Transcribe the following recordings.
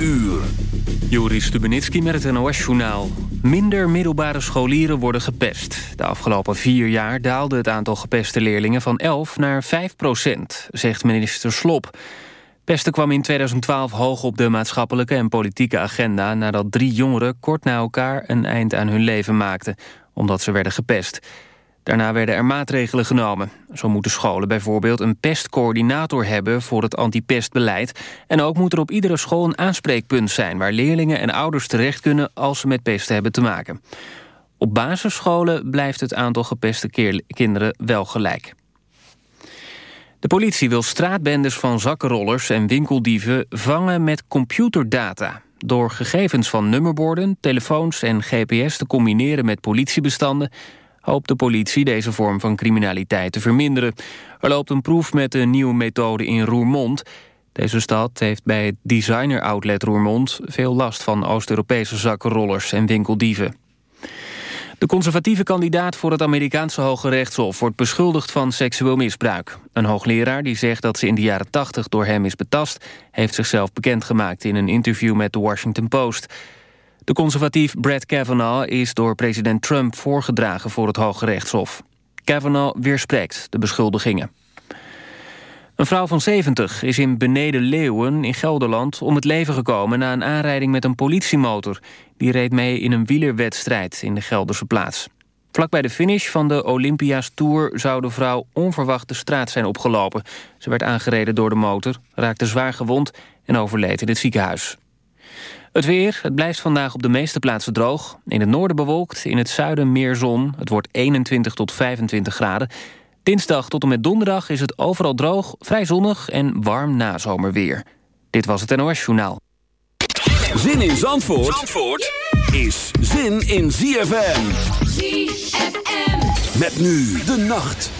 uur. Joris Stubenitski met het NOS-journaal. Minder middelbare scholieren worden gepest. De afgelopen vier jaar daalde het aantal gepeste leerlingen van 11 naar 5 procent, zegt minister Slop. Pesten kwam in 2012 hoog op de maatschappelijke en politieke agenda... nadat drie jongeren kort na elkaar een eind aan hun leven maakten... omdat ze werden gepest. Daarna werden er maatregelen genomen. Zo moeten scholen bijvoorbeeld een pestcoördinator hebben voor het antipestbeleid. En ook moet er op iedere school een aanspreekpunt zijn... waar leerlingen en ouders terecht kunnen als ze met pesten hebben te maken. Op basisscholen blijft het aantal gepeste kinderen wel gelijk. De politie wil straatbendes van zakkenrollers en winkeldieven vangen met computerdata. Door gegevens van nummerborden, telefoons en gps te combineren met politiebestanden hoopt de politie deze vorm van criminaliteit te verminderen. Er loopt een proef met een nieuwe methode in Roermond. Deze stad heeft bij het designer-outlet Roermond... veel last van Oost-Europese zakkenrollers en winkeldieven. De conservatieve kandidaat voor het Amerikaanse Hoge Rechtshof... wordt beschuldigd van seksueel misbruik. Een hoogleraar die zegt dat ze in de jaren 80 door hem is betast... heeft zichzelf bekendgemaakt in een interview met de Washington Post... De conservatief Brett Kavanaugh is door president Trump voorgedragen voor het Hoge Rechtshof. Kavanaugh weerspreekt de beschuldigingen. Een vrouw van 70 is in Beneden Leeuwen in Gelderland om het leven gekomen na een aanrijding met een politiemotor. Die reed mee in een wielerwedstrijd in de Gelderse plaats. Vlak bij de finish van de Olympia's Tour zou de vrouw onverwacht de straat zijn opgelopen. Ze werd aangereden door de motor, raakte zwaar gewond en overleed in het ziekenhuis. Het weer, het blijft vandaag op de meeste plaatsen droog. In het noorden bewolkt, in het zuiden meer zon. Het wordt 21 tot 25 graden. Dinsdag tot en met donderdag is het overal droog, vrij zonnig en warm nazomerweer. Dit was het NOS Journaal. Zin in Zandvoort, Zandvoort is zin in ZFM. ZFM. Met nu de nacht.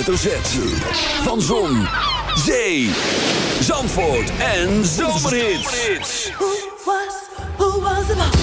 hoofdletter Z. Van Zon, Zee, Zandvoort en Zomerhits. Who was, who was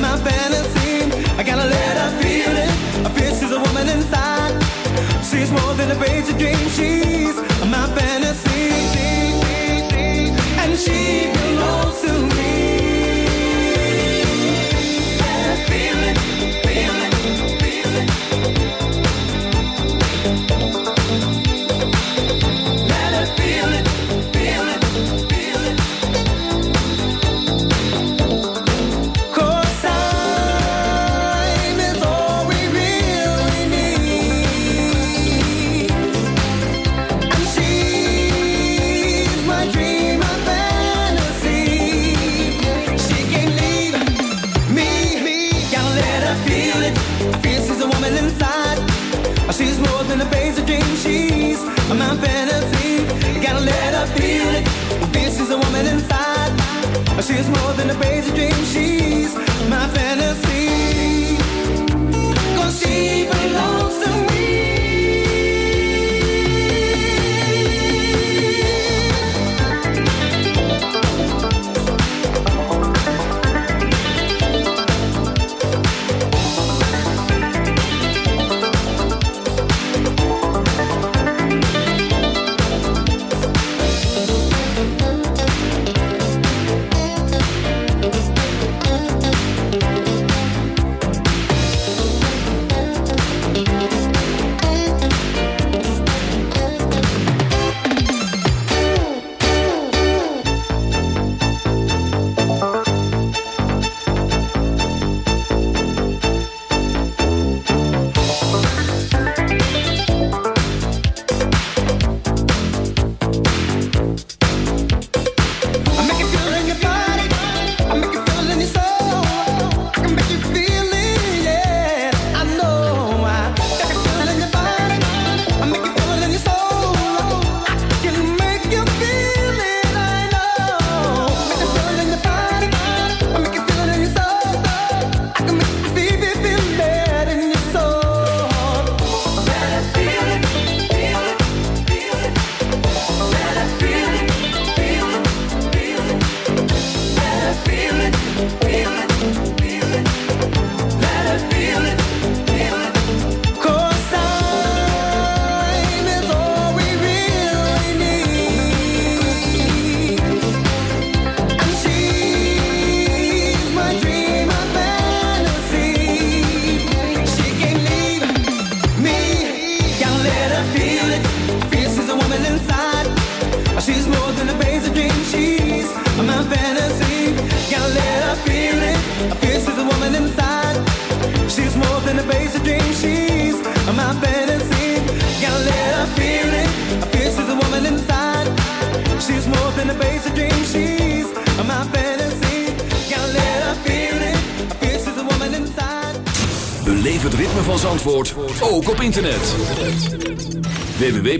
my fantasy. I gotta let her feel it. A bitch is a woman inside. She's more than a page dream. She.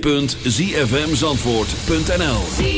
www.zfmzandvoort.nl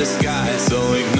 the sky, so ignore.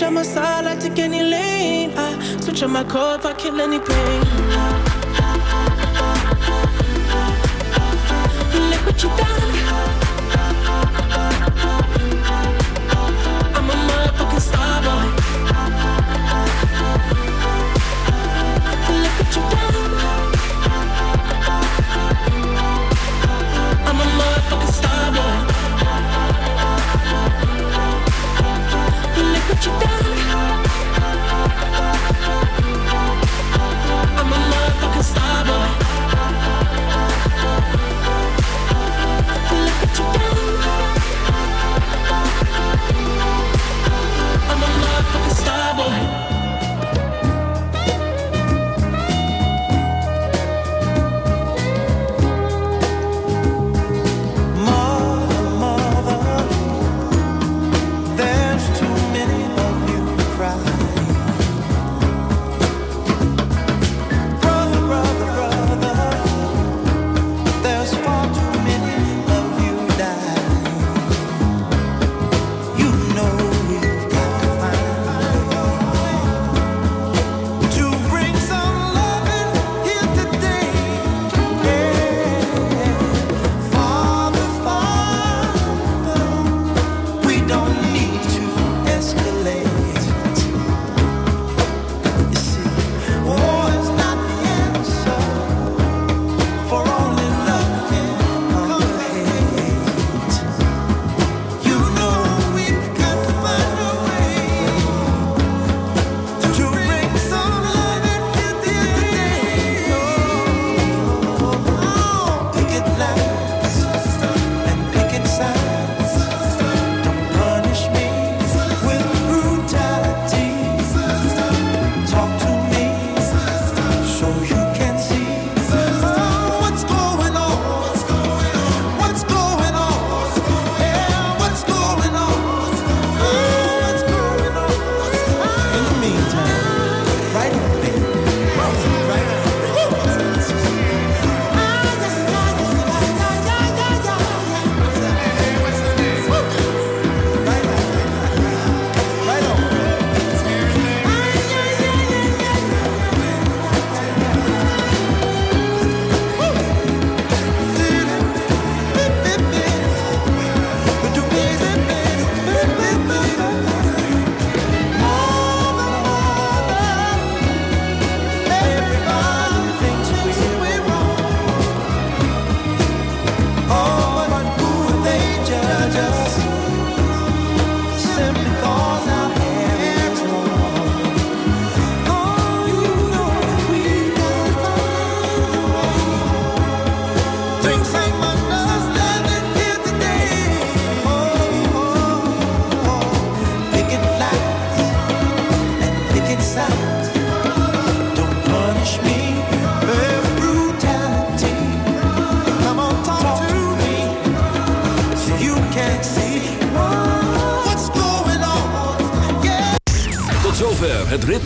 switch on my side, I take any lane. I switch on my core if I kill any pain. Look what you done. you done?